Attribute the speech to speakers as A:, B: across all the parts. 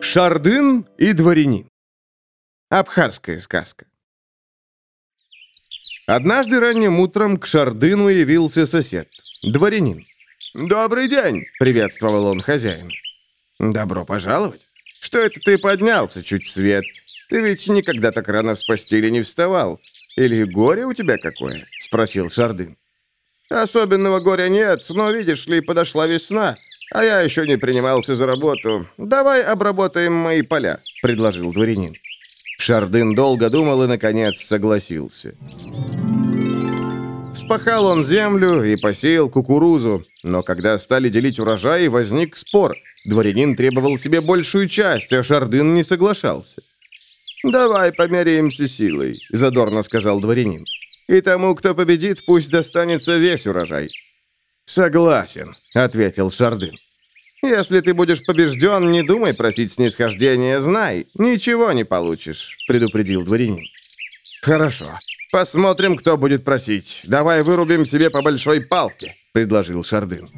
A: Шардын и дворянин. Абхазская сказка. Однажды ранним утром к Шардыну явился сосед, дворянин. «Добрый день!» — приветствовал он хозяина. «Добро пожаловать! Что это ты поднялся чуть свет? Ты ведь никогда так рано с постели не вставал. Или горе у тебя какое?» — спросил Шардын. «Особенного горя нет, но, видишь ли, подошла весна, а я еще не принимался за работу. Давай обработаем мои поля», — предложил дворянин. Шардын долго думал и, наконец, согласился. Вспахал он землю и посеял кукурузу, но когда стали делить урожай, возник спор. Дворянин требовал себе большую часть, а Шардын не соглашался. «Давай померяемся силой», — задорно сказал дворянин. «И тому, кто победит, пусть достанется весь урожай». «Согласен», — ответил Шардын. «Если ты будешь побежден, не думай просить снисхождения, знай, ничего не получишь», — предупредил дворянин. «Хорошо. Посмотрим, кто будет просить. Давай вырубим себе по большой палке», — предложил Шардын.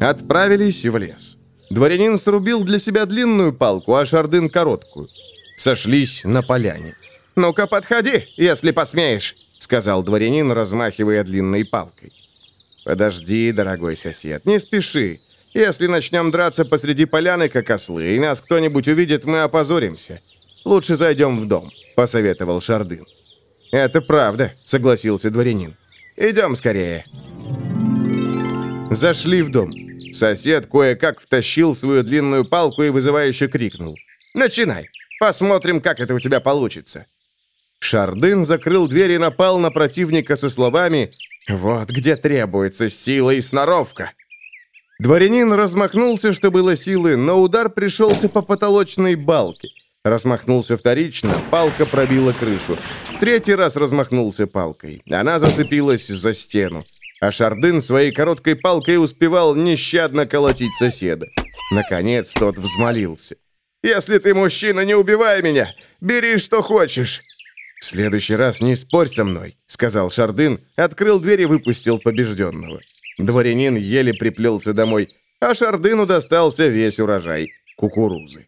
A: Отправились в лес. Дворянин срубил для себя длинную палку, а Шардын — короткую. Сошлись на поляне. «Ну-ка, подходи, если посмеешь», — сказал дворянин, размахивая длинной палкой. «Подожди, дорогой сосед, не спеши. Если начнем драться посреди поляны, как ослы, и нас кто-нибудь увидит, мы опозоримся. Лучше зайдем в дом», — посоветовал Шардын. «Это правда», — согласился дворянин. «Идем скорее». Зашли в дом. Сосед кое-как втащил свою длинную палку и вызывающе крикнул. «Начинай! Посмотрим, как это у тебя получится!» Шардын закрыл дверь и напал на противника со словами «Вот где требуется сила и сноровка». Дворянин размахнулся, что было силы, но удар пришелся по потолочной балке. Размахнулся вторично, палка пробила крышу. В третий раз размахнулся палкой. Она зацепилась за стену. А Шардын своей короткой палкой успевал нещадно колотить соседа. Наконец тот взмолился. «Если ты мужчина, не убивай меня! Бери, что хочешь!» «В следующий раз не спорь со мной», — сказал Шардын, открыл дверь и выпустил побежденного. Дворянин еле приплелся домой, а Шардыну достался весь урожай кукурузы.